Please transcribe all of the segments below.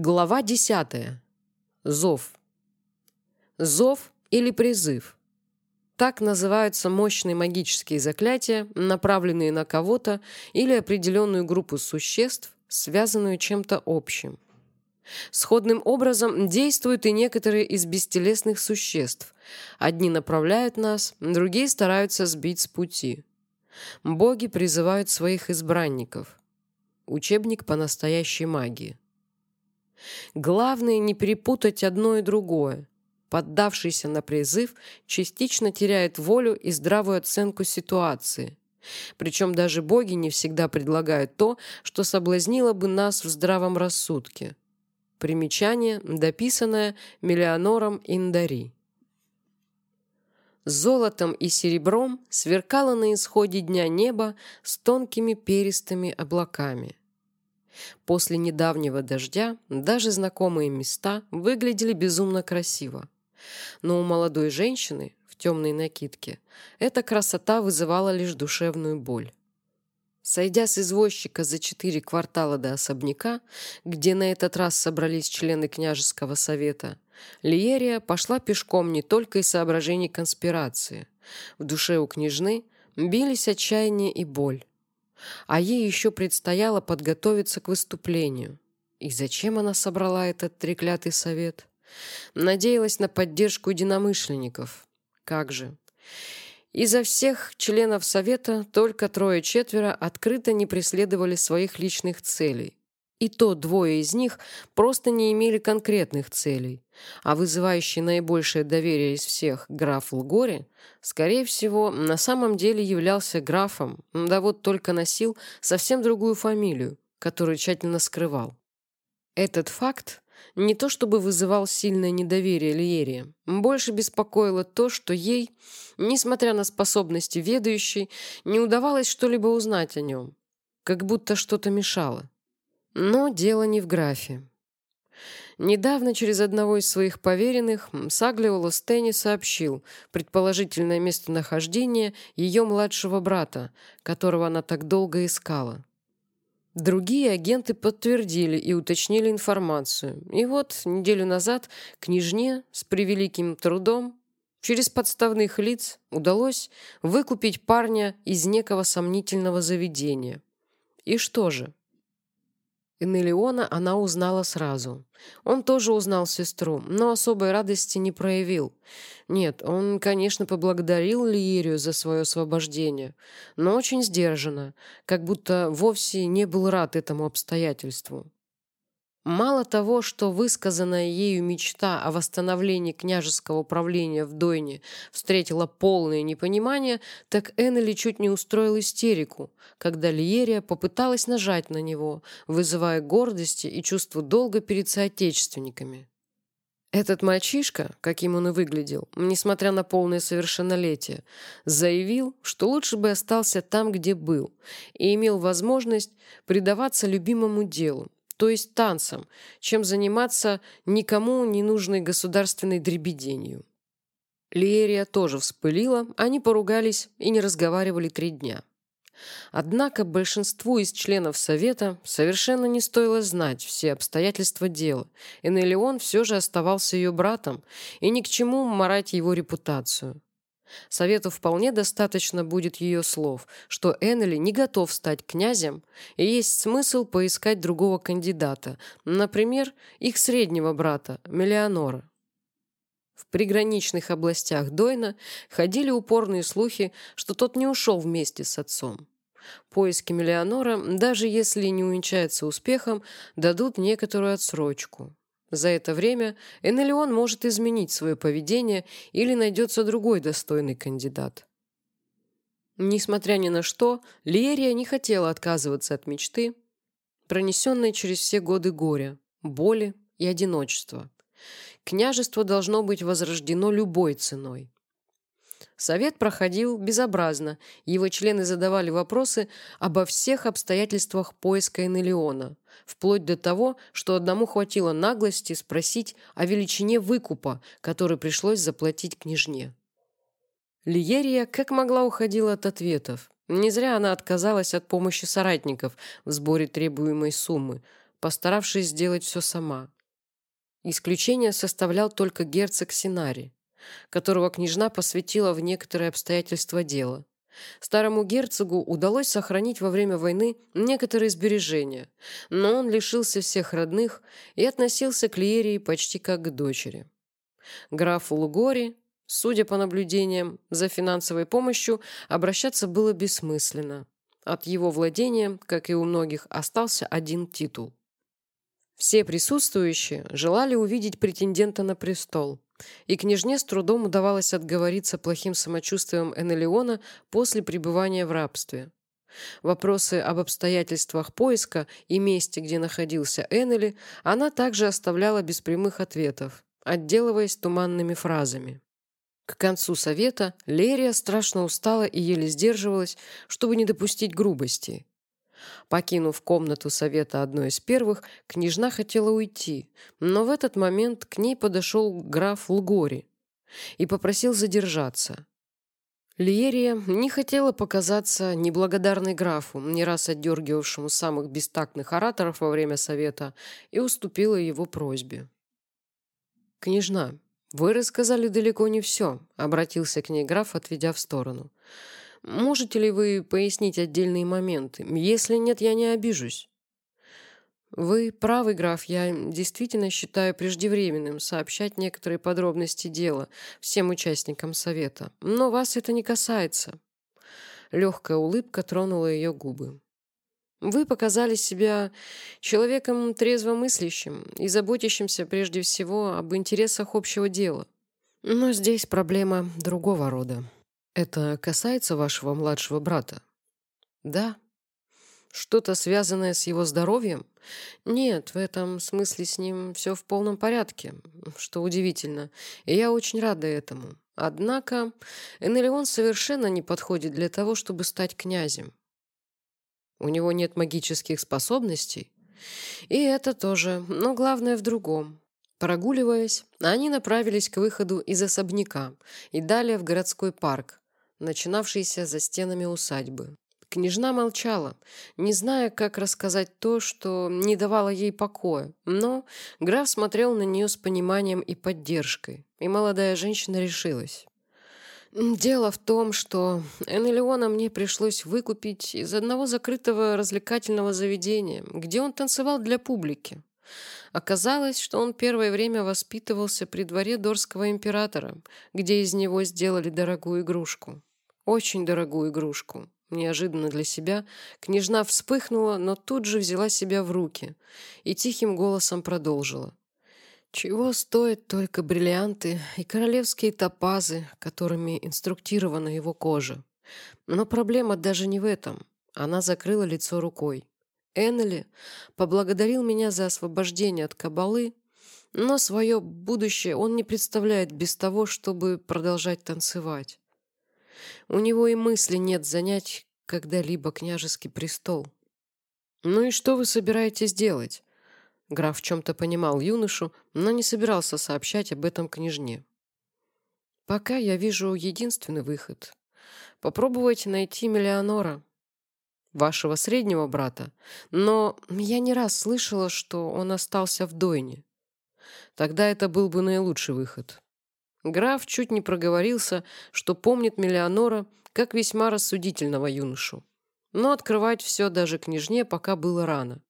Глава 10. Зов. Зов или призыв. Так называются мощные магические заклятия, направленные на кого-то или определенную группу существ, связанную чем-то общим. Сходным образом действуют и некоторые из бестелесных существ. Одни направляют нас, другие стараются сбить с пути. Боги призывают своих избранников. Учебник по настоящей магии. Главное не перепутать одно и другое. Поддавшийся на призыв частично теряет волю и здравую оценку ситуации. Причем даже боги не всегда предлагают то, что соблазнило бы нас в здравом рассудке. Примечание, дописанное Миллионором Индари. Золотом и серебром сверкало на исходе дня небо с тонкими перистыми облаками. После недавнего дождя даже знакомые места выглядели безумно красиво. Но у молодой женщины в темной накидке эта красота вызывала лишь душевную боль. Сойдя с извозчика за четыре квартала до особняка, где на этот раз собрались члены княжеского совета, Лиерия пошла пешком не только из соображений конспирации. В душе у княжны бились отчаяние и боль. А ей еще предстояло подготовиться к выступлению. И зачем она собрала этот треклятый совет? Надеялась на поддержку единомышленников. Как же? Изо всех членов совета только трое-четверо открыто не преследовали своих личных целей. И то двое из них просто не имели конкретных целей, а вызывающий наибольшее доверие из всех граф Лгори, скорее всего, на самом деле являлся графом, да вот только носил совсем другую фамилию, которую тщательно скрывал. Этот факт не то чтобы вызывал сильное недоверие Лиерии, больше беспокоило то, что ей, несмотря на способности ведающей, не удавалось что-либо узнать о нем, как будто что-то мешало. Но дело не в графе. Недавно через одного из своих поверенных Саглиоло Стэнни сообщил предположительное местонахождение ее младшего брата, которого она так долго искала. Другие агенты подтвердили и уточнили информацию. И вот неделю назад княжне с превеликим трудом через подставных лиц удалось выкупить парня из некого сомнительного заведения. И что же? Энелиона она узнала сразу. Он тоже узнал сестру, но особой радости не проявил. Нет, он, конечно, поблагодарил Лиерию за свое освобождение, но очень сдержанно, как будто вовсе не был рад этому обстоятельству. Мало того, что высказанная ею мечта о восстановлении княжеского правления в Дойне встретила полное непонимание, так Эннели чуть не устроил истерику, когда Лиерия попыталась нажать на него, вызывая гордости и чувство долга перед соотечественниками. Этот мальчишка, каким он и выглядел, несмотря на полное совершеннолетие, заявил, что лучше бы остался там, где был, и имел возможность предаваться любимому делу, то есть танцам, чем заниматься никому не нужной государственной дребеденью. Лиерия тоже вспылила, они поругались и не разговаривали три дня. Однако большинству из членов Совета совершенно не стоило знать все обстоятельства дела, и Нелеон все же оставался ее братом, и ни к чему марать его репутацию. Совету вполне достаточно будет ее слов, что Эннели не готов стать князем, и есть смысл поискать другого кандидата, например, их среднего брата, Мелианора. В приграничных областях Дойна ходили упорные слухи, что тот не ушел вместе с отцом. Поиски Мелианора, даже если не увенчаются успехом, дадут некоторую отсрочку. За это время Энелион может изменить свое поведение или найдется другой достойный кандидат. Несмотря ни на что, Лиерия не хотела отказываться от мечты, пронесенной через все годы горя, боли и одиночества. Княжество должно быть возрождено любой ценой. Совет проходил безобразно, его члены задавали вопросы обо всех обстоятельствах поиска Энелиона, вплоть до того, что одному хватило наглости спросить о величине выкупа, который пришлось заплатить княжне. Лиерия как могла уходила от ответов. Не зря она отказалась от помощи соратников в сборе требуемой суммы, постаравшись сделать все сама. Исключение составлял только герцог Синари, которого княжна посвятила в некоторые обстоятельства дела. Старому герцогу удалось сохранить во время войны некоторые сбережения, но он лишился всех родных и относился к Лиерии почти как к дочери. Графу Лугори, судя по наблюдениям, за финансовой помощью обращаться было бессмысленно. От его владения, как и у многих, остался один титул. Все присутствующие желали увидеть претендента на престол, и княжне с трудом удавалось отговориться плохим самочувствием Энелиона после пребывания в рабстве. Вопросы об обстоятельствах поиска и месте, где находился Эннели, она также оставляла без прямых ответов, отделываясь туманными фразами. К концу совета Лерия страшно устала и еле сдерживалась, чтобы не допустить грубости. Покинув комнату совета одной из первых, княжна хотела уйти, но в этот момент к ней подошел граф Лгори и попросил задержаться. Лиерия не хотела показаться неблагодарной графу, не раз отдергивавшему самых бестактных ораторов во время совета, и уступила его просьбе. «Княжна, вы рассказали далеко не все», — обратился к ней граф, отведя в сторону. Можете ли вы пояснить отдельные моменты? Если нет, я не обижусь. Вы правы, граф, я действительно считаю преждевременным сообщать некоторые подробности дела всем участникам совета. Но вас это не касается. Легкая улыбка тронула ее губы. Вы показали себя человеком трезвомыслящим и заботящимся прежде всего об интересах общего дела. Но здесь проблема другого рода. Это касается вашего младшего брата? Да. Что-то связанное с его здоровьем? Нет, в этом смысле с ним все в полном порядке, что удивительно, и я очень рада этому. Однако Энелион совершенно не подходит для того, чтобы стать князем. У него нет магических способностей. И это тоже, но главное в другом. Прогуливаясь, они направились к выходу из особняка и далее в городской парк, начинавшийся за стенами усадьбы. Княжна молчала, не зная, как рассказать то, что не давало ей покоя, но граф смотрел на нее с пониманием и поддержкой, и молодая женщина решилась. «Дело в том, что Энелиона мне пришлось выкупить из одного закрытого развлекательного заведения, где он танцевал для публики. Оказалось, что он первое время воспитывался при дворе Дорского императора, где из него сделали дорогую игрушку. Очень дорогую игрушку. Неожиданно для себя княжна вспыхнула, но тут же взяла себя в руки и тихим голосом продолжила. Чего стоят только бриллианты и королевские топазы, которыми инструктирована его кожа. Но проблема даже не в этом. Она закрыла лицо рукой. Эннели поблагодарил меня за освобождение от кабалы, но свое будущее он не представляет без того, чтобы продолжать танцевать. У него и мысли нет занять когда-либо княжеский престол. «Ну и что вы собираетесь делать?» Граф в чем-то понимал юношу, но не собирался сообщать об этом княжне. «Пока я вижу единственный выход. Попробуйте найти Миллионора, вашего среднего брата, но я не раз слышала, что он остался в Дойне. Тогда это был бы наилучший выход. Граф чуть не проговорился, что помнит Миллионора как весьма рассудительного юношу. Но открывать все даже княжне пока было рано.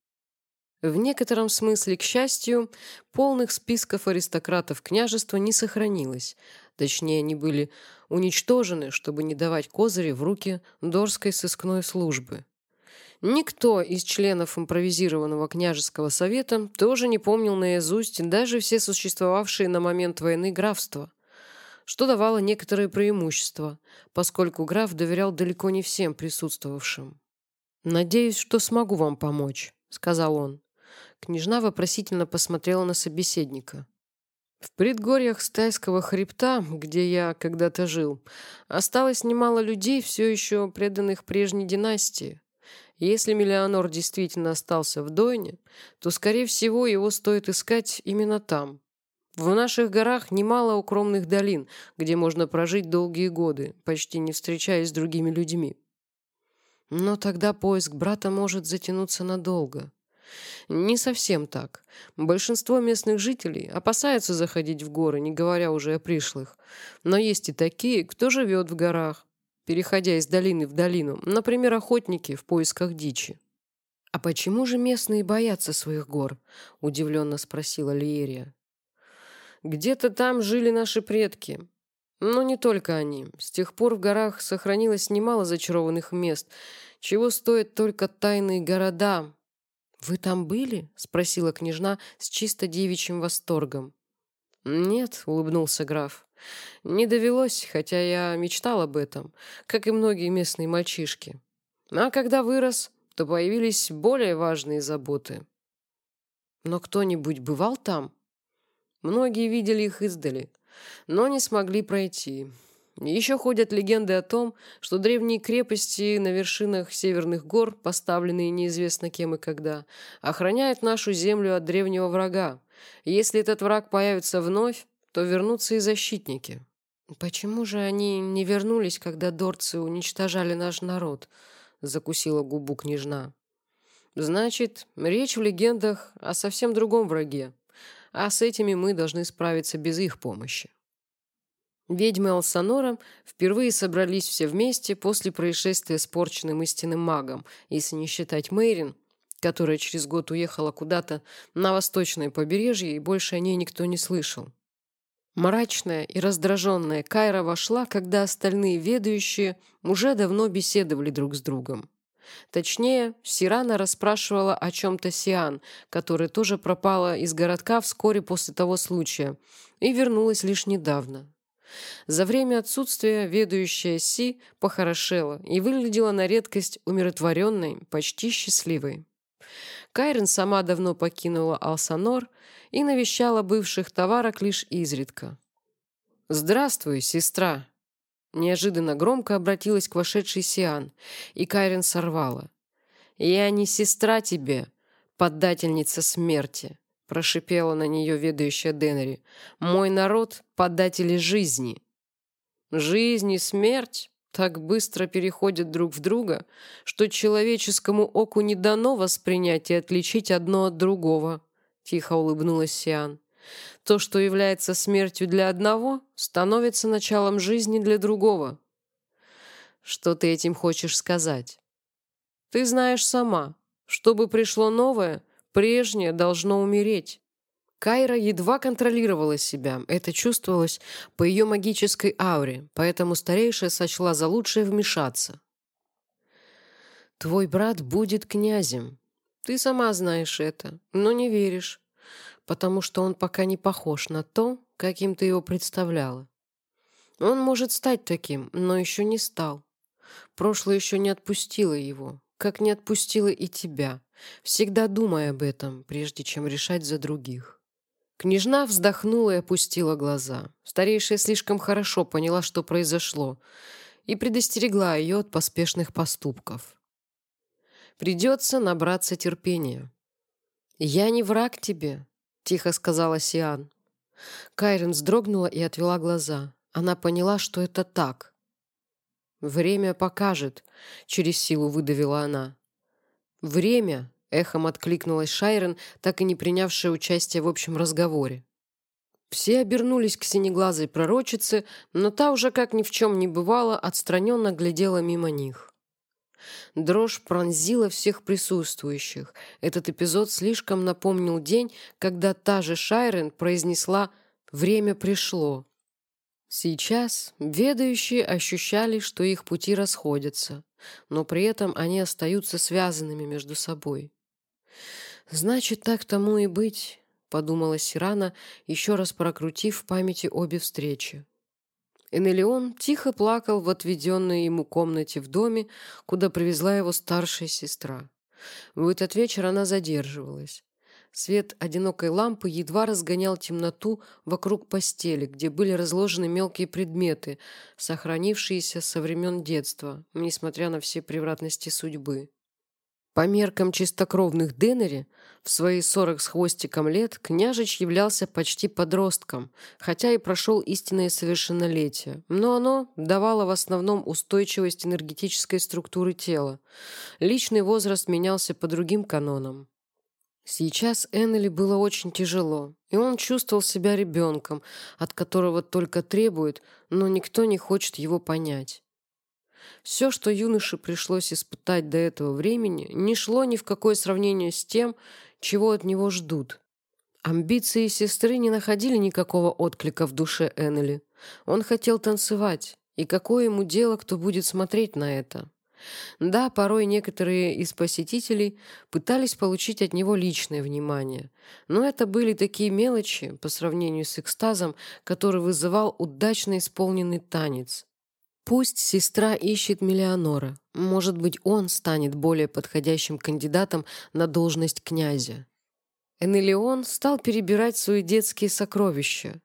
В некотором смысле, к счастью, полных списков аристократов княжества не сохранилось. Точнее, они были уничтожены, чтобы не давать козыри в руки Дорской сыскной службы. Никто из членов импровизированного княжеского совета тоже не помнил наизусть даже все существовавшие на момент войны графства что давало некоторые преимущества, поскольку граф доверял далеко не всем присутствовавшим. «Надеюсь, что смогу вам помочь», — сказал он. Княжна вопросительно посмотрела на собеседника. В предгорьях Стайского хребта, где я когда-то жил, осталось немало людей, все еще преданных прежней династии. Если Миллионор действительно остался в Дойне, то, скорее всего, его стоит искать именно там. В наших горах немало укромных долин, где можно прожить долгие годы, почти не встречаясь с другими людьми. Но тогда поиск брата может затянуться надолго. Не совсем так. Большинство местных жителей опасаются заходить в горы, не говоря уже о пришлых. Но есть и такие, кто живет в горах, переходя из долины в долину, например, охотники в поисках дичи. «А почему же местные боятся своих гор?» – удивленно спросила Лиерия. «Где-то там жили наши предки. Но не только они. С тех пор в горах сохранилось немало зачарованных мест, чего стоят только тайные города». «Вы там были?» – спросила княжна с чисто девичьим восторгом. «Нет», — улыбнулся граф. «Не довелось, хотя я мечтал об этом, как и многие местные мальчишки. А когда вырос, то появились более важные заботы. Но кто-нибудь бывал там? Многие видели их издали, но не смогли пройти. Еще ходят легенды о том, что древние крепости на вершинах северных гор, поставленные неизвестно кем и когда, охраняют нашу землю от древнего врага. Если этот враг появится вновь, то вернутся и защитники. Почему же они не вернулись, когда дорцы уничтожали наш народ? — закусила губу княжна. «Значит, речь в легендах о совсем другом враге, а с этими мы должны справиться без их помощи». Ведьмы Алсанора впервые собрались все вместе после происшествия с порченным истинным магом, если не считать Мейрин, которая через год уехала куда-то на восточное побережье, и больше о ней никто не слышал. Мрачная и раздраженная Кайра вошла, когда остальные ведающие уже давно беседовали друг с другом. Точнее, Сирана расспрашивала о чем-то Сиан, которая тоже пропала из городка вскоре после того случая и вернулась лишь недавно. За время отсутствия ведающая Си похорошела и выглядела на редкость умиротворенной, почти счастливой. Кайрен сама давно покинула Алсанор и навещала бывших товарок лишь изредка. «Здравствуй, сестра!» Неожиданно громко обратилась к вошедшей Сиан, и Кайрен сорвала. «Я не сестра тебе, поддательница смерти!» прошипела на нее ведающая Денери. «Мой народ — податели жизни!» «Жизнь и смерть так быстро переходят друг в друга, что человеческому оку не дано воспринять и отличить одно от другого», — тихо улыбнулась Сиан. «То, что является смертью для одного, становится началом жизни для другого». «Что ты этим хочешь сказать?» «Ты знаешь сама. Чтобы пришло новое, прежнее должно умереть». Кайра едва контролировала себя, это чувствовалось по ее магической ауре, поэтому старейшая сочла за лучшее вмешаться. «Твой брат будет князем. Ты сама знаешь это, но не веришь, потому что он пока не похож на то, каким ты его представляла. Он может стать таким, но еще не стал. Прошлое еще не отпустило его, как не отпустило и тебя. Всегда думай об этом, прежде чем решать за других». Княжна вздохнула и опустила глаза. Старейшая слишком хорошо поняла, что произошло, и предостерегла ее от поспешных поступков. «Придется набраться терпения». «Я не враг тебе», — тихо сказала Сиан. Кайрен вздрогнула и отвела глаза. Она поняла, что это так. «Время покажет», — через силу выдавила она. «Время Эхом откликнулась Шайрен, так и не принявшая участие в общем разговоре. Все обернулись к синеглазой пророчице, но та уже, как ни в чем не бывало, отстраненно глядела мимо них. Дрожь пронзила всех присутствующих. Этот эпизод слишком напомнил день, когда та же Шайрен произнесла «Время пришло». Сейчас ведающие ощущали, что их пути расходятся, но при этом они остаются связанными между собой. «Значит, так тому и быть», — подумала Сирана, еще раз прокрутив в памяти обе встречи. Энелион тихо плакал в отведенной ему комнате в доме, куда привезла его старшая сестра. В этот вечер она задерживалась. Свет одинокой лампы едва разгонял темноту вокруг постели, где были разложены мелкие предметы, сохранившиеся со времен детства, несмотря на все превратности судьбы. По меркам чистокровных Денери, в свои сорок с хвостиком лет княжич являлся почти подростком, хотя и прошел истинное совершеннолетие, но оно давало в основном устойчивость энергетической структуры тела. Личный возраст менялся по другим канонам. Сейчас Эннели было очень тяжело, и он чувствовал себя ребенком, от которого только требует, но никто не хочет его понять. Все, что юноше пришлось испытать до этого времени, не шло ни в какое сравнение с тем, чего от него ждут. Амбиции сестры не находили никакого отклика в душе Эннели. Он хотел танцевать, и какое ему дело, кто будет смотреть на это? Да, порой некоторые из посетителей пытались получить от него личное внимание, но это были такие мелочи по сравнению с экстазом, который вызывал удачно исполненный танец. Пусть сестра ищет миллионора, может быть, он станет более подходящим кандидатом на должность князя. Энелион стал перебирать свои детские сокровища.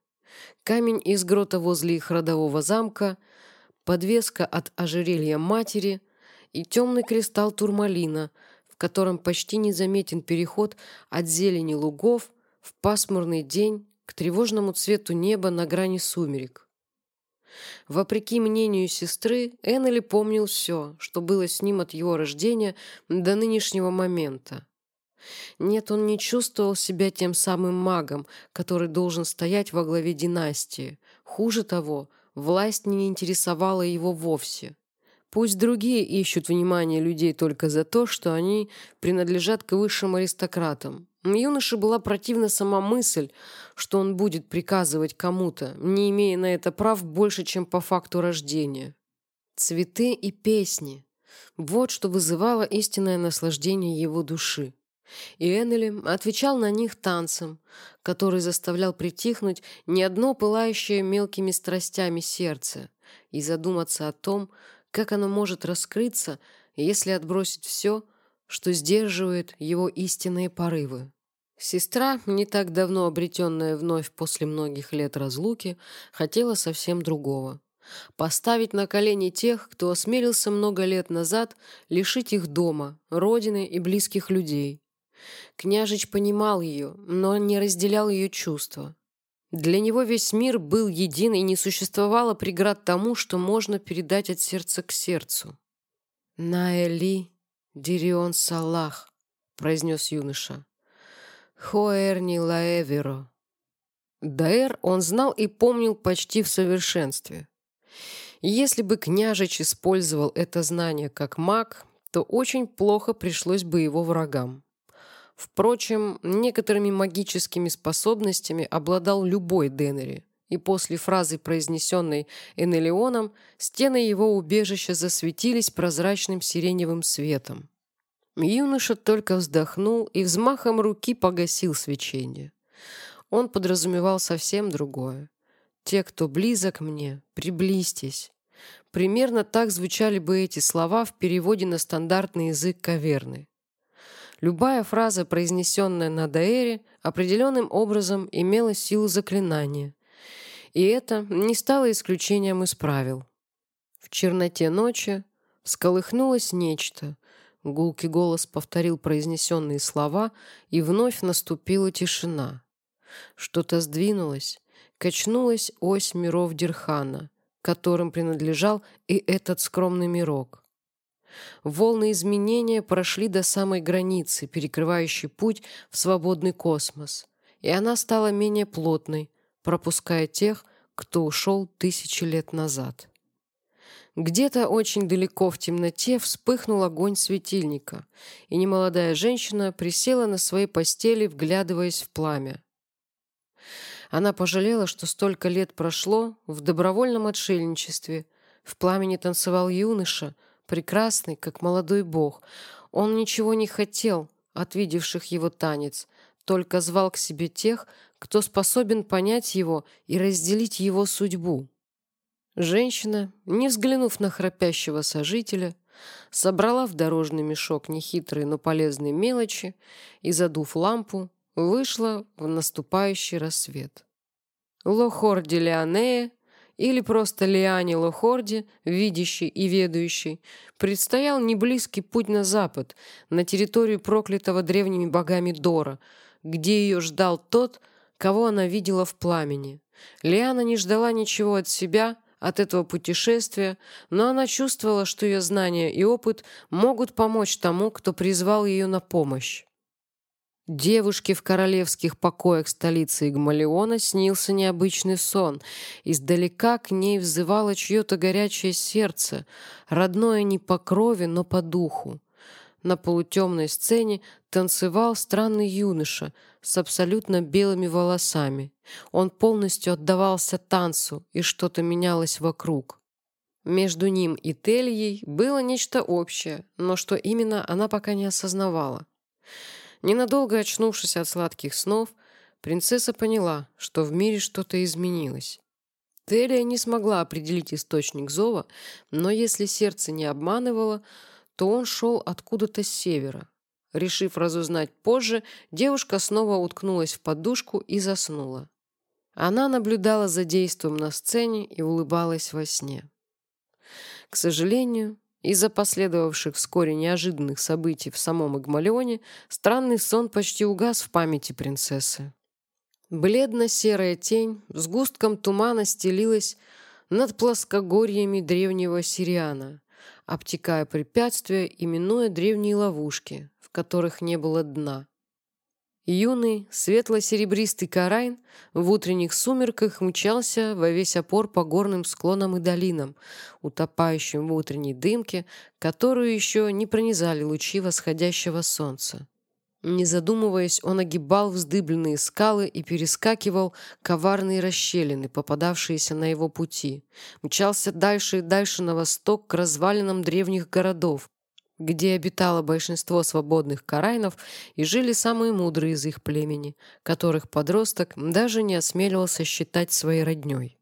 Камень из грота возле их родового замка, подвеска от ожерелья матери — и темный кристалл турмалина, в котором почти незаметен переход от зелени лугов в пасмурный день к тревожному цвету неба на грани сумерек. Вопреки мнению сестры, Эннели помнил все, что было с ним от его рождения до нынешнего момента. Нет, он не чувствовал себя тем самым магом, который должен стоять во главе династии. Хуже того, власть не интересовала его вовсе. Пусть другие ищут внимание людей только за то, что они принадлежат к высшим аристократам. Юноше была противна сама мысль, что он будет приказывать кому-то, не имея на это прав больше, чем по факту рождения. Цветы и песни – вот что вызывало истинное наслаждение его души. И Эннели отвечал на них танцем, который заставлял притихнуть не одно пылающее мелкими страстями сердце и задуматься о том, как оно может раскрыться, если отбросить все, что сдерживает его истинные порывы? Сестра, не так давно обретенная вновь после многих лет разлуки, хотела совсем другого. Поставить на колени тех, кто осмелился много лет назад лишить их дома, родины и близких людей. Княжич понимал ее, но не разделял ее чувства. Для него весь мир был един, и не существовало преград тому, что можно передать от сердца к сердцу. «Наэли Дирион Салах», — произнес юноша. «Хоэрни Лаэверо». Даэр он знал и помнил почти в совершенстве. Если бы княжич использовал это знание как маг, то очень плохо пришлось бы его врагам. Впрочем, некоторыми магическими способностями обладал любой Денери, и после фразы, произнесенной Энелионом, стены его убежища засветились прозрачным сиреневым светом. Юноша только вздохнул и взмахом руки погасил свечение. Он подразумевал совсем другое. «Те, кто близок мне, приблизьтесь». Примерно так звучали бы эти слова в переводе на стандартный язык каверны. Любая фраза, произнесенная на Даэре, определенным образом имела силу заклинания. И это не стало исключением из правил. В черноте ночи всколыхнулось нечто. Гулкий голос повторил произнесенные слова, и вновь наступила тишина. Что-то сдвинулось, качнулась ось миров Дирхана, которым принадлежал и этот скромный мирок. Волны изменения прошли до самой границы, перекрывающей путь в свободный космос, и она стала менее плотной, пропуская тех, кто ушел тысячи лет назад. Где-то очень далеко в темноте вспыхнул огонь светильника, и немолодая женщина присела на своей постели, вглядываясь в пламя. Она пожалела, что столько лет прошло в добровольном отшельничестве. В пламени танцевал юноша — прекрасный, как молодой бог. Он ничего не хотел от видевших его танец, только звал к себе тех, кто способен понять его и разделить его судьбу. Женщина, не взглянув на храпящего сожителя, собрала в дорожный мешок нехитрые, но полезные мелочи и, задув лампу, вышла в наступающий рассвет. Лохор Делианея или просто Лиане Лохорди, видящий и ведающий, предстоял неблизкий путь на запад, на территорию проклятого древними богами Дора, где ее ждал тот, кого она видела в пламени. Лиана не ждала ничего от себя, от этого путешествия, но она чувствовала, что ее знания и опыт могут помочь тому, кто призвал ее на помощь. Девушке в королевских покоях столицы Игмалиона снился необычный сон. Издалека к ней взывало чье-то горячее сердце, родное не по крови, но по духу. На полутемной сцене танцевал странный юноша с абсолютно белыми волосами. Он полностью отдавался танцу, и что-то менялось вокруг. Между ним и Тельей было нечто общее, но что именно она пока не осознавала. Ненадолго очнувшись от сладких снов, принцесса поняла, что в мире что-то изменилось. Телия не смогла определить источник зова, но если сердце не обманывало, то он шел откуда-то с севера. Решив разузнать позже, девушка снова уткнулась в подушку и заснула. Она наблюдала за действием на сцене и улыбалась во сне. К сожалению, из-за последовавших вскоре неожиданных событий в самом Игмалионе странный сон почти угас в памяти принцессы. Бледно-серая тень с густком тумана стелилась над плоскогорьями древнего Сириана, обтекая препятствия, именуя древние ловушки, в которых не было дна. Юный, светло-серебристый карайн в утренних сумерках мчался во весь опор по горным склонам и долинам, утопающим в утренней дымке, которую еще не пронизали лучи восходящего солнца. Не задумываясь, он огибал вздыбленные скалы и перескакивал коварные расщелины, попадавшиеся на его пути. Мчался дальше и дальше на восток к развалинам древних городов, где обитало большинство свободных карайнов и жили самые мудрые из их племени, которых подросток даже не осмеливался считать своей роднёй.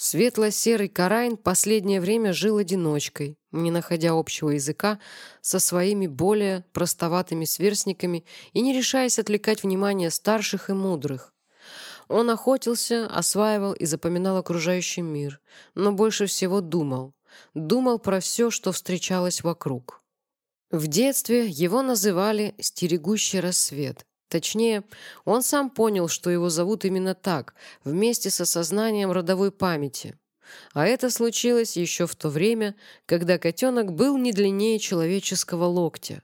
Светло-серый карайн последнее время жил одиночкой, не находя общего языка со своими более простоватыми сверстниками и не решаясь отвлекать внимание старших и мудрых. Он охотился, осваивал и запоминал окружающий мир, но больше всего думал. Думал про все, что встречалось вокруг. В детстве его называли «стерегущий рассвет». Точнее, он сам понял, что его зовут именно так, вместе с осознанием родовой памяти. А это случилось еще в то время, когда котенок был не длиннее человеческого локтя.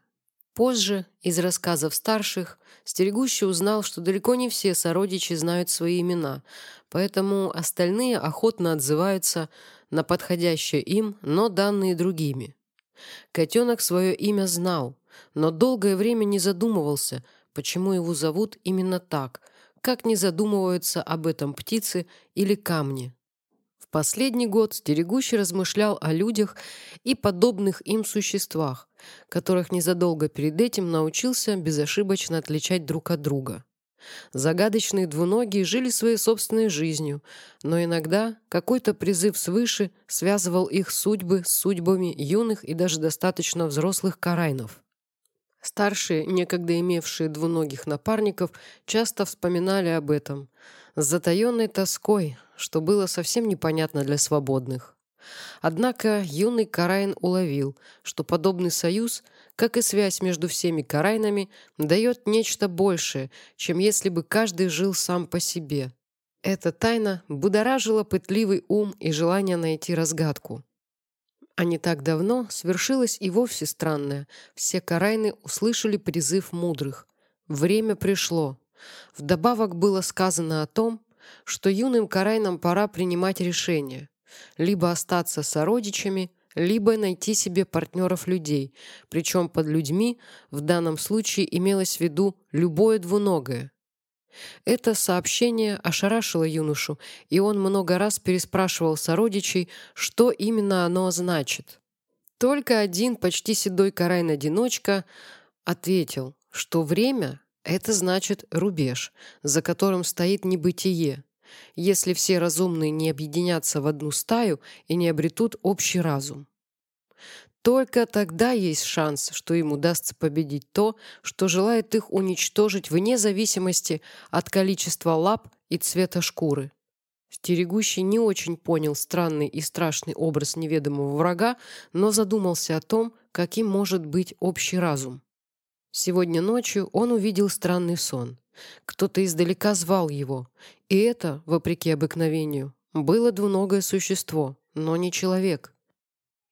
Позже, из рассказов старших, стерегущий узнал, что далеко не все сородичи знают свои имена, поэтому остальные охотно отзываются на подходящее им, но данные другими. Котенок свое имя знал, но долгое время не задумывался, почему его зовут именно так, как не задумываются об этом птицы или камни. В последний год стерегущий размышлял о людях и подобных им существах, которых незадолго перед этим научился безошибочно отличать друг от друга. Загадочные двуногие жили своей собственной жизнью, но иногда какой-то призыв свыше связывал их судьбы с судьбами юных и даже достаточно взрослых карайнов. Старшие, некогда имевшие двуногих напарников, часто вспоминали об этом с затаенной тоской, что было совсем непонятно для свободных. Однако юный Карайн уловил, что подобный союз, как и связь между всеми Карайнами, дает нечто большее, чем если бы каждый жил сам по себе. Эта тайна будоражила пытливый ум и желание найти разгадку. А не так давно свершилось и вовсе странное. Все Карайны услышали призыв мудрых. Время пришло. Вдобавок было сказано о том, что юным Карайнам пора принимать решение либо остаться сородичами, либо найти себе партнеров людей, причем под людьми в данном случае имелось в виду любое двуногое. Это сообщение ошарашило юношу, и он много раз переспрашивал сородичей, что именно оно значит. Только один почти седой Карайн-одиночка ответил, что время — это значит рубеж, за которым стоит небытие, если все разумные не объединятся в одну стаю и не обретут общий разум. Только тогда есть шанс, что им удастся победить то, что желает их уничтожить вне зависимости от количества лап и цвета шкуры. Стерегущий не очень понял странный и страшный образ неведомого врага, но задумался о том, каким может быть общий разум. Сегодня ночью он увидел странный сон. Кто-то издалека звал его, и это, вопреки обыкновению, было двуногое существо, но не человек.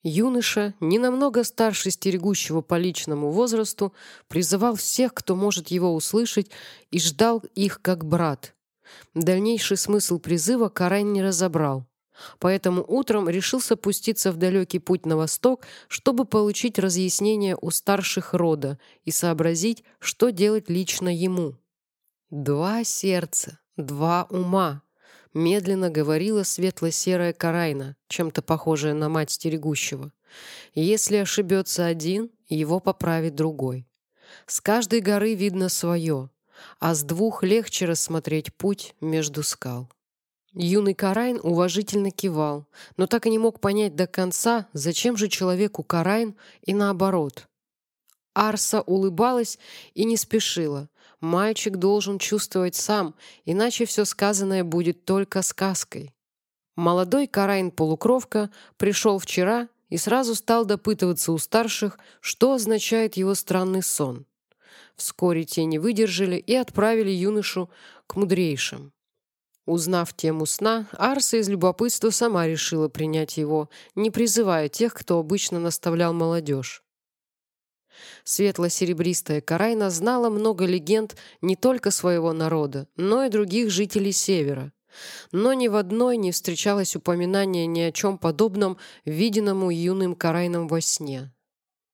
Юноша, не намного старше стерегущего по личному возрасту, призывал всех, кто может его услышать, и ждал их как брат. Дальнейший смысл призыва Карайн не разобрал. Поэтому утром решился пуститься в далекий путь на восток, чтобы получить разъяснение у старших рода и сообразить, что делать лично ему. «Два сердца, два ума», — медленно говорила светло-серая Карайна, чем-то похожая на мать стерегущего. «Если ошибется один, его поправит другой. С каждой горы видно свое, а с двух легче рассмотреть путь между скал». Юный Карайн уважительно кивал, но так и не мог понять до конца, зачем же человеку Карайн и наоборот. Арса улыбалась и не спешила. Мальчик должен чувствовать сам, иначе все сказанное будет только сказкой. Молодой Карайн-полукровка пришел вчера и сразу стал допытываться у старших, что означает его странный сон. Вскоре те не выдержали и отправили юношу к мудрейшим. Узнав тему сна, Арса из любопытства сама решила принять его, не призывая тех, кто обычно наставлял молодежь. Светло-серебристая Карайна знала много легенд не только своего народа, но и других жителей Севера. Но ни в одной не встречалось упоминания ни о чем подобном, виденному юным Карайном во сне.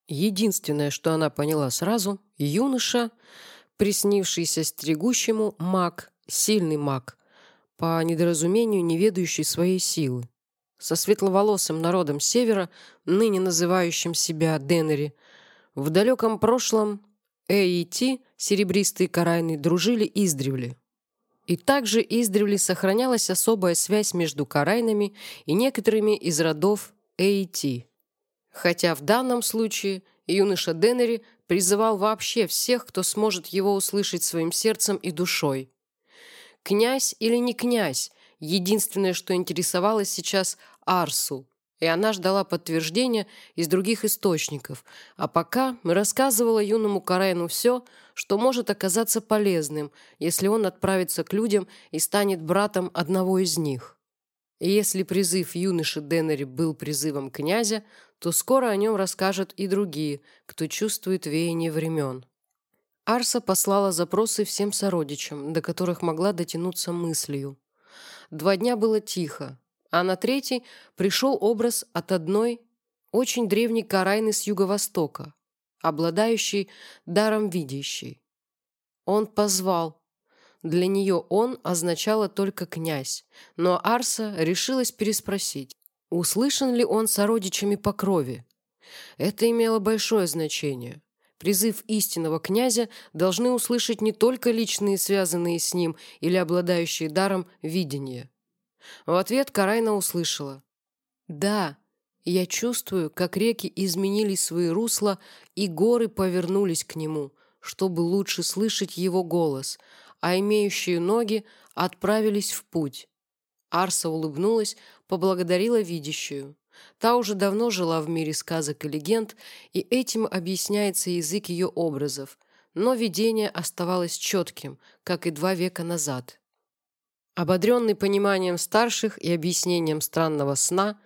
Единственное, что она поняла сразу, юноша, приснившийся стригущему маг, сильный маг, по недоразумению не ведающий своей силы. Со светловолосым народом Севера, ныне называющим себя Денери, в далеком прошлом Э и Ти, серебристые карайны, дружили издревле. И также издревле сохранялась особая связь между карайнами и некоторыми из родов Э и Ти. Хотя в данном случае юноша Денери призывал вообще всех, кто сможет его услышать своим сердцем и душой. Князь или не князь? Единственное, что интересовало сейчас Арсу. И она ждала подтверждения из других источников, а пока рассказывала юному Карайну все, что может оказаться полезным, если он отправится к людям и станет братом одного из них. И если призыв юноши Деннери был призывом князя, то скоро о нем расскажут и другие, кто чувствует веяние времен. Арса послала запросы всем сородичам, до которых могла дотянуться мыслью. Два дня было тихо, а на третий пришел образ от одной очень древней Карайны с юго-востока, обладающей даром видящей. Он позвал. Для нее «он» означало только «князь», но Арса решилась переспросить, услышан ли он сородичами по крови. Это имело большое значение – Призыв истинного князя должны услышать не только личные, связанные с ним или обладающие даром видения. В ответ Карайна услышала. «Да, я чувствую, как реки изменили свои русла, и горы повернулись к нему, чтобы лучше слышать его голос, а имеющие ноги отправились в путь». Арса улыбнулась, поблагодарила видящую. Та уже давно жила в мире сказок и легенд, и этим объясняется язык ее образов, но видение оставалось четким, как и два века назад. Ободренный пониманием старших и объяснением странного сна,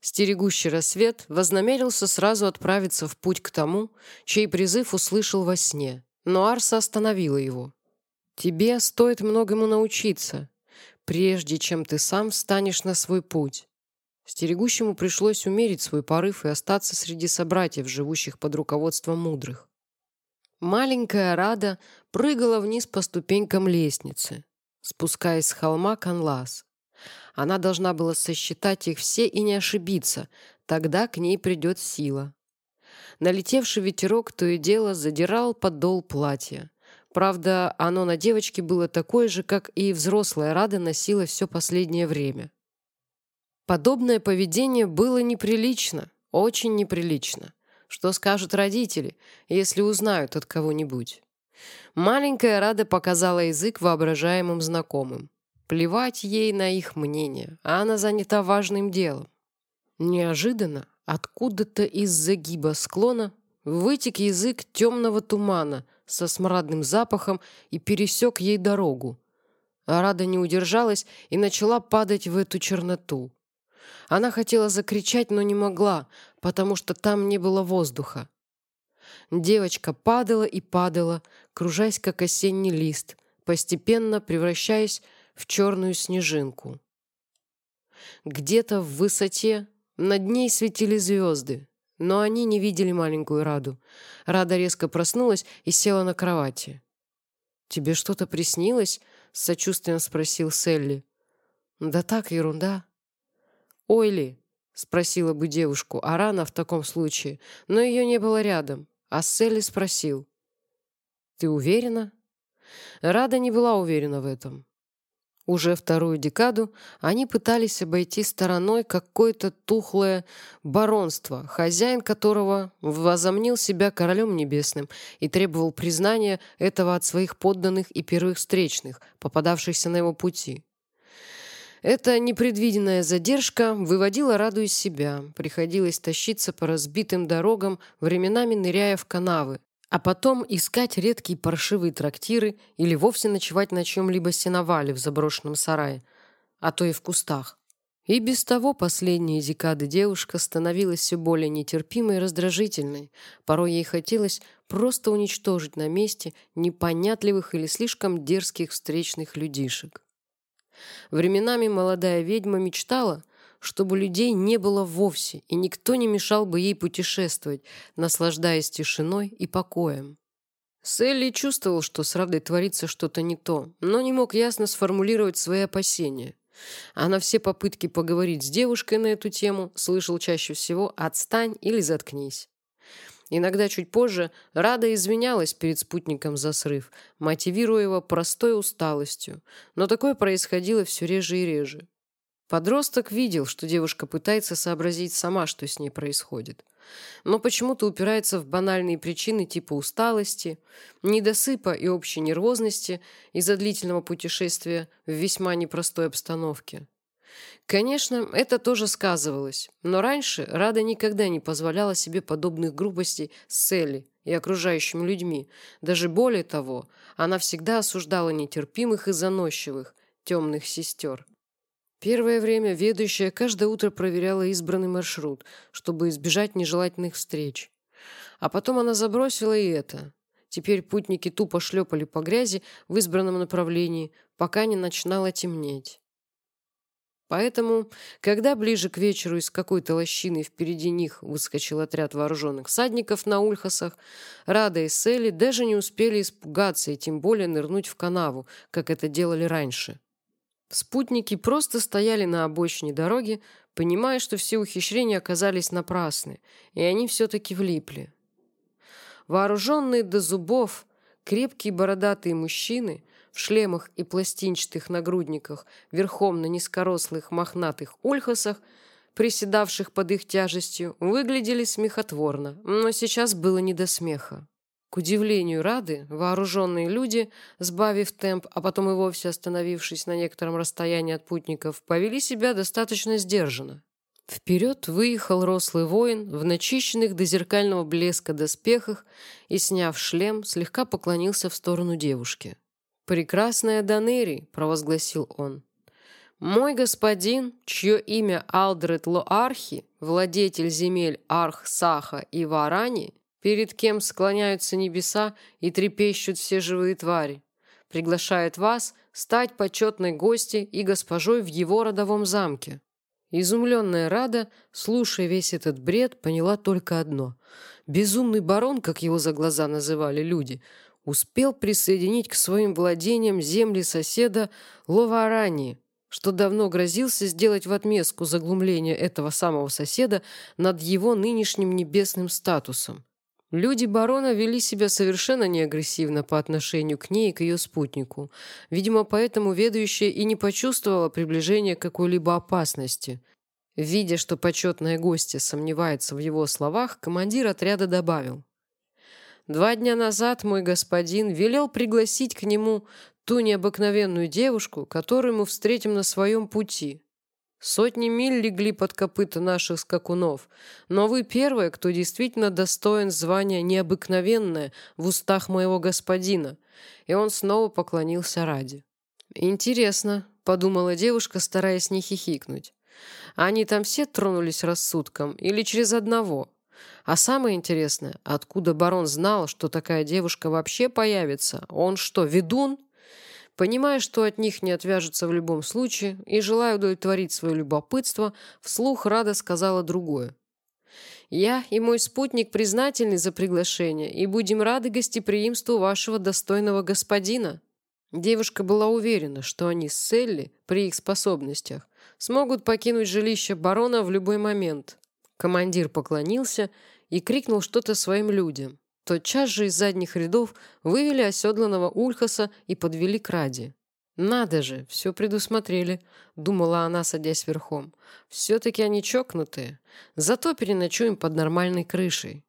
стерегущий рассвет вознамерился сразу отправиться в путь к тому, чей призыв услышал во сне, но Арса остановила его. «Тебе стоит многому научиться, прежде чем ты сам встанешь на свой путь. Стерегущему пришлось умерить свой порыв и остаться среди собратьев, живущих под руководством мудрых. Маленькая Рада прыгала вниз по ступенькам лестницы, спускаясь с холма Канлас. Она должна была сосчитать их все и не ошибиться, тогда к ней придет сила. Налетевший ветерок то и дело задирал подол платья. Правда, оно на девочке было такое же, как и взрослая Рада носила все последнее время. Подобное поведение было неприлично, очень неприлично. Что скажут родители, если узнают от кого-нибудь? Маленькая Рада показала язык воображаемым знакомым. Плевать ей на их мнение, а она занята важным делом. Неожиданно, откуда-то из загиба склона, вытек язык темного тумана со смрадным запахом и пересек ей дорогу. Рада не удержалась и начала падать в эту черноту. Она хотела закричать, но не могла, потому что там не было воздуха. Девочка падала и падала, кружась как осенний лист, постепенно превращаясь в черную снежинку. Где-то в высоте над ней светили звезды, но они не видели маленькую Раду. Рада резко проснулась и села на кровати. «Тебе что-то приснилось?» — с сочувствием спросил Селли. «Да так, ерунда». «Ойли», — спросила бы девушку, а рано в таком случае, но ее не было рядом, а Селли спросил. «Ты уверена?» Рада не была уверена в этом. Уже вторую декаду они пытались обойти стороной какое-то тухлое баронство, хозяин которого возомнил себя королем небесным и требовал признания этого от своих подданных и первых встречных, попадавшихся на его пути. Эта непредвиденная задержка выводила Раду из себя. Приходилось тащиться по разбитым дорогам, временами ныряя в канавы, а потом искать редкие паршивые трактиры или вовсе ночевать на чем-либо сеновале в заброшенном сарае, а то и в кустах. И без того последние декады девушка становилась все более нетерпимой и раздражительной. Порой ей хотелось просто уничтожить на месте непонятливых или слишком дерзких встречных людишек. Временами молодая ведьма мечтала, чтобы людей не было вовсе, и никто не мешал бы ей путешествовать, наслаждаясь тишиной и покоем. Селли чувствовал, что с Радой творится что-то не то, но не мог ясно сформулировать свои опасения. А на все попытки поговорить с девушкой на эту тему слышал чаще всего «отстань» или «заткнись». Иногда чуть позже Рада извинялась перед спутником за срыв, мотивируя его простой усталостью, но такое происходило все реже и реже. Подросток видел, что девушка пытается сообразить сама, что с ней происходит. Но почему-то упирается в банальные причины типа усталости, недосыпа и общей нервозности из-за длительного путешествия в весьма непростой обстановке. Конечно, это тоже сказывалось, но раньше Рада никогда не позволяла себе подобных грубостей с Элли и окружающими людьми. Даже более того, она всегда осуждала нетерпимых и заносчивых, темных сестер. Первое время ведущая каждое утро проверяла избранный маршрут, чтобы избежать нежелательных встреч. А потом она забросила и это. Теперь путники тупо шлепали по грязи в избранном направлении, пока не начинало темнеть. Поэтому, когда ближе к вечеру из какой-то лощины впереди них выскочил отряд вооруженных всадников на ульхасах, Рада и Селли даже не успели испугаться и тем более нырнуть в канаву, как это делали раньше. Спутники просто стояли на обочине дороги, понимая, что все ухищрения оказались напрасны, и они все-таки влипли. Вооруженные до зубов, крепкие бородатые мужчины в шлемах и пластинчатых нагрудниках, верхом на низкорослых мохнатых ульхасах, приседавших под их тяжестью, выглядели смехотворно, но сейчас было не до смеха. К удивлению Рады, вооруженные люди, сбавив темп, а потом и вовсе остановившись на некотором расстоянии от путников, повели себя достаточно сдержанно. Вперед выехал рослый воин в начищенных до зеркального блеска доспехах и, сняв шлем, слегка поклонился в сторону девушки. «Прекрасная Данери», — провозгласил он. «Мой господин, чье имя Алдред Лоархи, владетель земель Арх, Саха и Варани, перед кем склоняются небеса и трепещут все живые твари, приглашает вас стать почетной гостьей и госпожой в его родовом замке. Изумленная Рада, слушая весь этот бред, поняла только одно. Безумный барон, как его за глаза называли люди, успел присоединить к своим владениям земли соседа Ловарани, что давно грозился сделать в отместку заглумления этого самого соседа над его нынешним небесным статусом. Люди барона вели себя совершенно неагрессивно по отношению к ней и к ее спутнику. Видимо, поэтому ведущая и не почувствовала приближения какой-либо опасности. Видя, что почетная гостья сомневается в его словах, командир отряда добавил. «Два дня назад мой господин велел пригласить к нему ту необыкновенную девушку, которую мы встретим на своем пути. Сотни миль легли под копыта наших скакунов, но вы первые, кто действительно достоин звания необыкновенное в устах моего господина». И он снова поклонился ради. «Интересно», — подумала девушка, стараясь не хихикнуть. Они там все тронулись рассудком или через одного? А самое интересное, откуда барон знал, что такая девушка вообще появится? Он что, ведун? Понимая, что от них не отвяжутся в любом случае, и желая удовлетворить свое любопытство, вслух Рада сказала другое. «Я и мой спутник признательны за приглашение и будем рады гостеприимству вашего достойного господина». Девушка была уверена, что они с Селли, при их способностях, смогут покинуть жилище барона в любой момент. Командир поклонился и крикнул что-то своим людям. Тотчас же из задних рядов вывели оседланного Ульхаса и подвели к Раде. «Надо же, все предусмотрели», — думала она, садясь верхом. «Все-таки они чокнутые. Зато переночуем под нормальной крышей».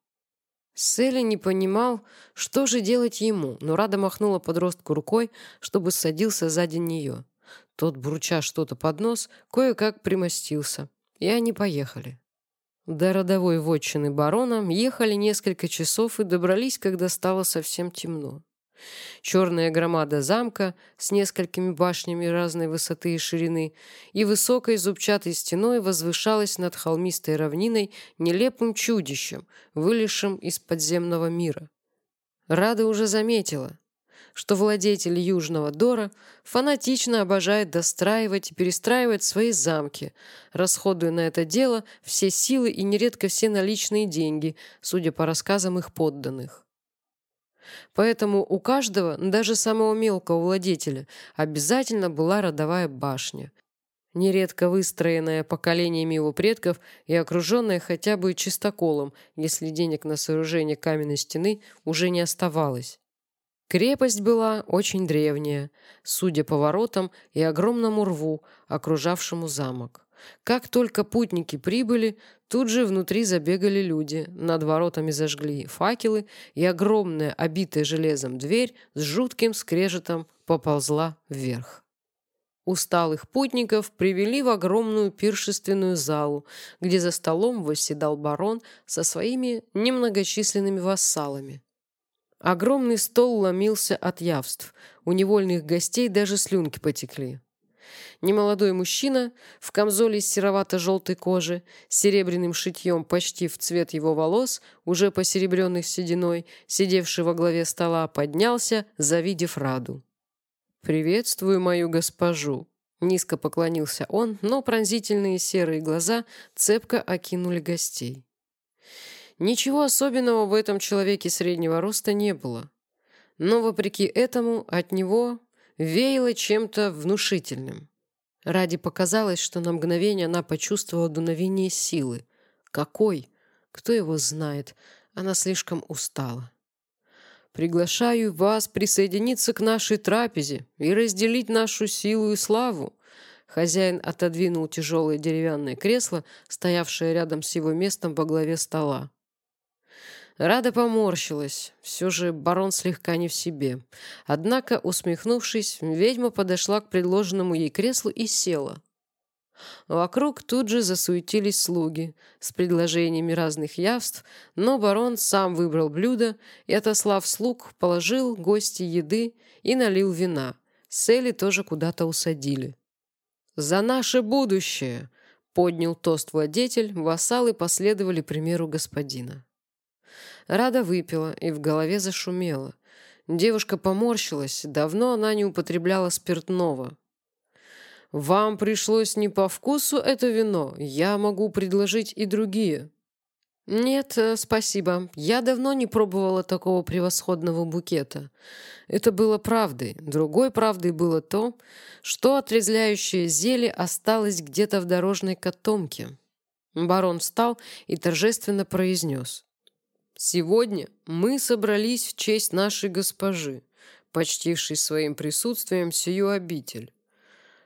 Селли не понимал, что же делать ему, но Рада махнула подростку рукой, чтобы садился сзади нее. Тот, бурча что-то под нос, кое-как примостился, и они поехали. До родовой вотчины барона ехали несколько часов и добрались, когда стало совсем темно. Черная громада замка с несколькими башнями разной высоты и ширины и высокой зубчатой стеной возвышалась над холмистой равниной нелепым чудищем, вылезшим из подземного мира. Рада уже заметила, что владетель Южного Дора фанатично обожает достраивать и перестраивать свои замки, расходуя на это дело все силы и нередко все наличные деньги, судя по рассказам их подданных. Поэтому у каждого, даже самого мелкого владетеля, обязательно была родовая башня, нередко выстроенная поколениями его предков и окруженная хотя бы чистоколом, если денег на сооружение каменной стены уже не оставалось. Крепость была очень древняя, судя по воротам и огромному рву, окружавшему замок. Как только путники прибыли, тут же внутри забегали люди, над воротами зажгли факелы, и огромная, обитая железом дверь с жутким скрежетом поползла вверх. Усталых путников привели в огромную пиршественную залу, где за столом восседал барон со своими немногочисленными вассалами. Огромный стол ломился от явств. У невольных гостей даже слюнки потекли. Немолодой мужчина в камзоле из серовато-желтой кожи, с серебряным шитьем почти в цвет его волос, уже посеребренных сединой, сидевший во главе стола, поднялся, завидев Раду. «Приветствую мою госпожу!» Низко поклонился он, но пронзительные серые глаза цепко окинули гостей. Ничего особенного в этом человеке среднего роста не было. Но, вопреки этому, от него веяло чем-то внушительным. Ради показалось, что на мгновение она почувствовала дуновение силы. Какой? Кто его знает? Она слишком устала. «Приглашаю вас присоединиться к нашей трапезе и разделить нашу силу и славу», Хозяин отодвинул тяжелое деревянное кресло, стоявшее рядом с его местом во главе стола. Рада поморщилась. Все же барон слегка не в себе. Однако, усмехнувшись, ведьма подошла к предложенному ей креслу и села. Вокруг тут же засуетились слуги с предложениями разных явств, но барон сам выбрал блюдо и, отослав слуг, положил гости еды и налил вина. Сели тоже куда-то усадили. «За наше будущее!» — поднял тост владетель, вассалы последовали примеру господина. Рада выпила и в голове зашумела. Девушка поморщилась, давно она не употребляла спиртного. «Вам пришлось не по вкусу это вино, я могу предложить и другие». «Нет, э, спасибо. Я давно не пробовала такого превосходного букета. Это было правдой. Другой правдой было то, что отрезляющее зелье осталось где-то в дорожной котомке». Барон встал и торжественно произнес. Сегодня мы собрались в честь нашей госпожи, почтившей своим присутствием сию обитель,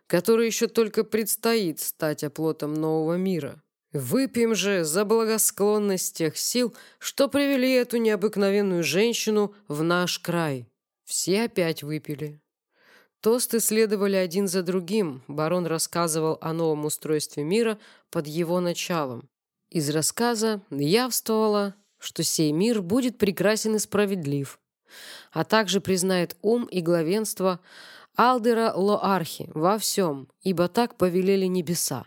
которая еще только предстоит стать оплотом нового мира. Выпьем же за благосклонность тех сил, что привели эту необыкновенную женщину в наш край. Все опять выпили. Тосты следовали один за другим. Барон рассказывал о новом устройстве мира под его началом. Из рассказа явствовало, что сей мир будет прекрасен и справедлив, а также признает ум и главенство Алдера Лоархи во всем, ибо так повелели небеса.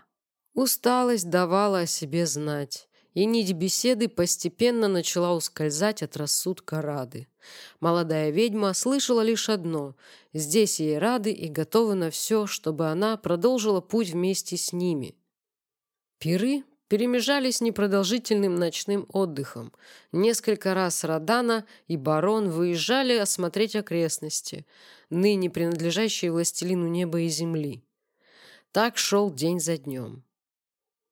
Усталость давала о себе знать, и нить беседы постепенно начала ускользать от рассудка Рады. Молодая ведьма слышала лишь одно – здесь ей рады и готовы на все, чтобы она продолжила путь вместе с ними. Пиры перемежались непродолжительным ночным отдыхом. Несколько раз Радана и барон выезжали осмотреть окрестности, ныне принадлежащие властелину неба и земли. Так шел день за днем.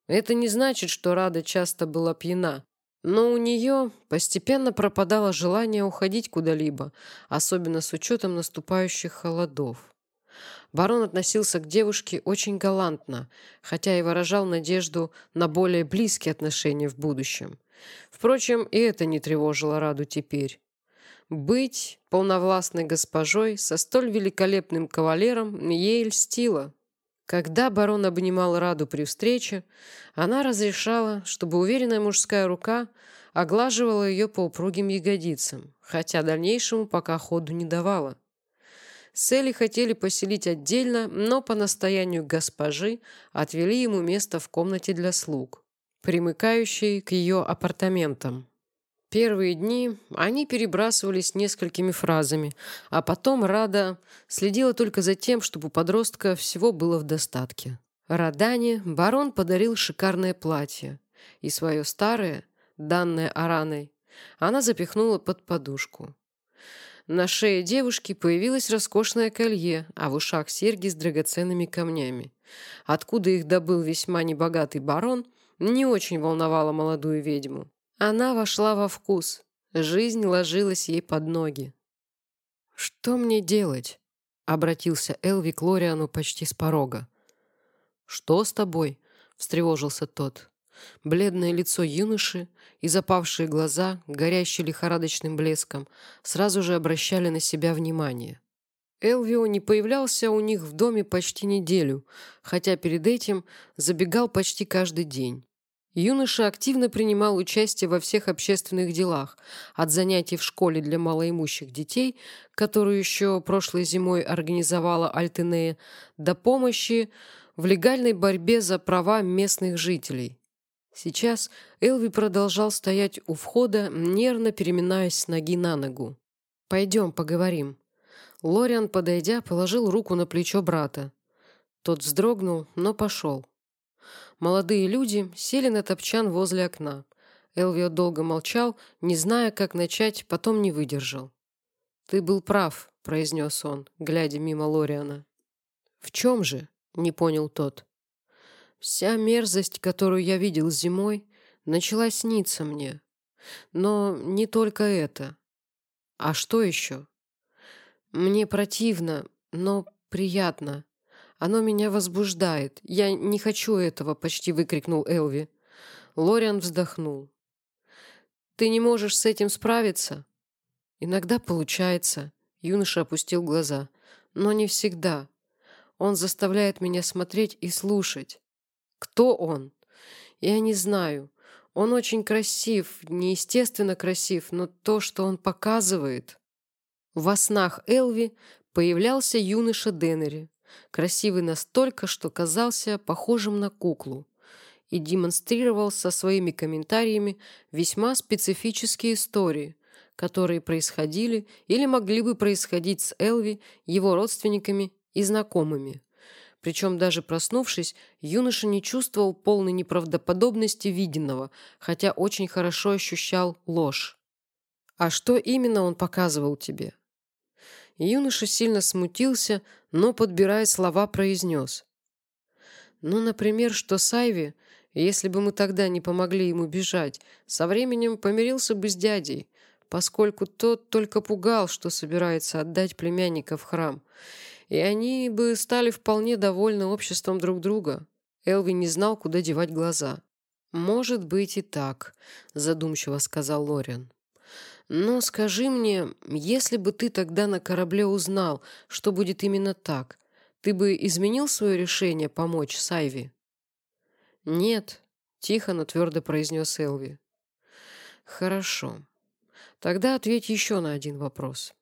Это не значит, что Рада часто была пьяна, но у нее постепенно пропадало желание уходить куда-либо, особенно с учетом наступающих холодов. Барон относился к девушке очень галантно, хотя и выражал надежду на более близкие отношения в будущем. Впрочем, и это не тревожило Раду теперь. Быть полновластной госпожой со столь великолепным кавалером ей льстило. Когда барон обнимал Раду при встрече, она разрешала, чтобы уверенная мужская рука оглаживала ее по упругим ягодицам, хотя дальнейшему пока ходу не давала. Селли хотели поселить отдельно, но по настоянию госпожи отвели ему место в комнате для слуг, примыкающей к ее апартаментам. Первые дни они перебрасывались несколькими фразами, а потом Рада следила только за тем, чтобы у подростка всего было в достатке. Радане барон подарил шикарное платье, и свое старое, данное Араной, она запихнула под подушку. На шее девушки появилось роскошное колье, а в ушах серьги с драгоценными камнями. Откуда их добыл весьма небогатый барон, не очень волновало молодую ведьму. Она вошла во вкус. Жизнь ложилась ей под ноги. «Что мне делать?» — обратился Элви к Лориану почти с порога. «Что с тобой?» — встревожился тот. Бледное лицо юноши и запавшие глаза, горящие лихорадочным блеском, сразу же обращали на себя внимание. Элвио не появлялся у них в доме почти неделю, хотя перед этим забегал почти каждый день. Юноша активно принимал участие во всех общественных делах, от занятий в школе для малоимущих детей, которую еще прошлой зимой организовала Альтенея, до помощи в легальной борьбе за права местных жителей. Сейчас Элви продолжал стоять у входа, нервно переминаясь с ноги на ногу. «Пойдем, поговорим». Лориан, подойдя, положил руку на плечо брата. Тот вздрогнул, но пошел. Молодые люди сели на топчан возле окна. Элвио долго молчал, не зная, как начать, потом не выдержал. «Ты был прав», — произнес он, глядя мимо Лориана. «В чем же?» — не понял тот. Вся мерзость, которую я видел зимой, начала сниться мне. Но не только это. А что еще? Мне противно, но приятно. Оно меня возбуждает. Я не хочу этого, почти выкрикнул Элви. Лориан вздохнул. Ты не можешь с этим справиться? Иногда получается. Юноша опустил глаза. Но не всегда. Он заставляет меня смотреть и слушать. Кто он? Я не знаю. Он очень красив, неестественно красив, но то, что он показывает... Во снах Элви появлялся юноша Деннери, красивый настолько, что казался похожим на куклу, и демонстрировал со своими комментариями весьма специфические истории, которые происходили или могли бы происходить с Элви, его родственниками и знакомыми. Причем даже проснувшись, юноша не чувствовал полной неправдоподобности виденного, хотя очень хорошо ощущал ложь. «А что именно он показывал тебе?» Юноша сильно смутился, но, подбирая слова, произнес. «Ну, например, что Сайви, если бы мы тогда не помогли ему бежать, со временем помирился бы с дядей, поскольку тот только пугал, что собирается отдать племянника в храм и они бы стали вполне довольны обществом друг друга. Элви не знал, куда девать глаза. «Может быть и так», — задумчиво сказал Лориан. «Но скажи мне, если бы ты тогда на корабле узнал, что будет именно так, ты бы изменил свое решение помочь Сайви?» «Нет», — тихо, но твердо произнес Элви. «Хорошо. Тогда ответь еще на один вопрос.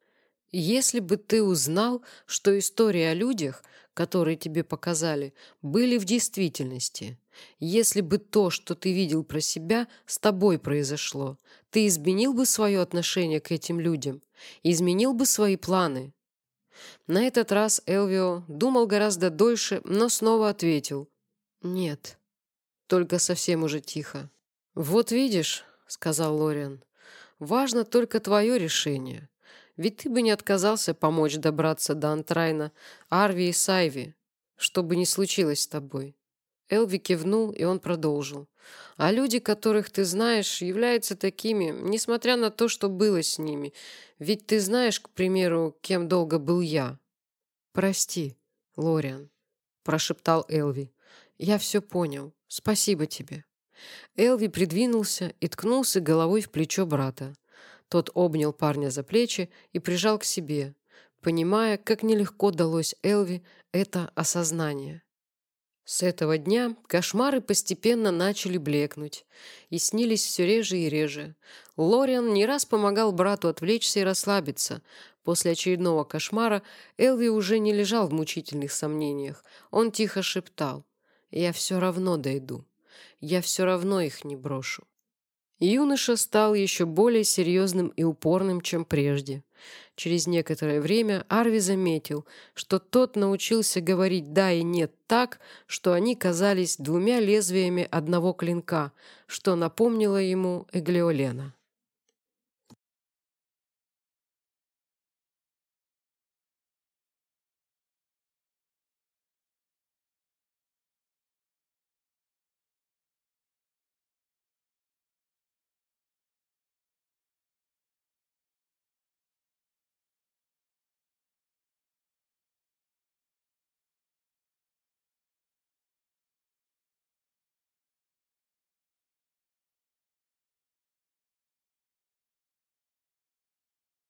Если бы ты узнал, что история о людях, которые тебе показали, были в действительности. Если бы то, что ты видел про себя, с тобой произошло, ты изменил бы свое отношение к этим людям, изменил бы свои планы. На этот раз Элвио думал гораздо дольше, но снова ответил «Нет». Только совсем уже тихо. «Вот видишь», — сказал Лориан, — «важно только твое решение. Ведь ты бы не отказался помочь добраться до Антрайна, Арви и Сайви, что бы ни случилось с тобой. Элви кивнул, и он продолжил. А люди, которых ты знаешь, являются такими, несмотря на то, что было с ними. Ведь ты знаешь, к примеру, кем долго был я. Прости, Лориан, прошептал Элви. Я все понял. Спасибо тебе. Элви придвинулся и ткнулся головой в плечо брата. Тот обнял парня за плечи и прижал к себе, понимая, как нелегко далось Элви это осознание. С этого дня кошмары постепенно начали блекнуть и снились все реже и реже. Лориан не раз помогал брату отвлечься и расслабиться. После очередного кошмара Элви уже не лежал в мучительных сомнениях. Он тихо шептал «Я все равно дойду. Я все равно их не брошу». Юноша стал еще более серьезным и упорным, чем прежде. Через некоторое время Арви заметил, что тот научился говорить «да» и «нет» так, что они казались двумя лезвиями одного клинка, что напомнило ему Эглиолена.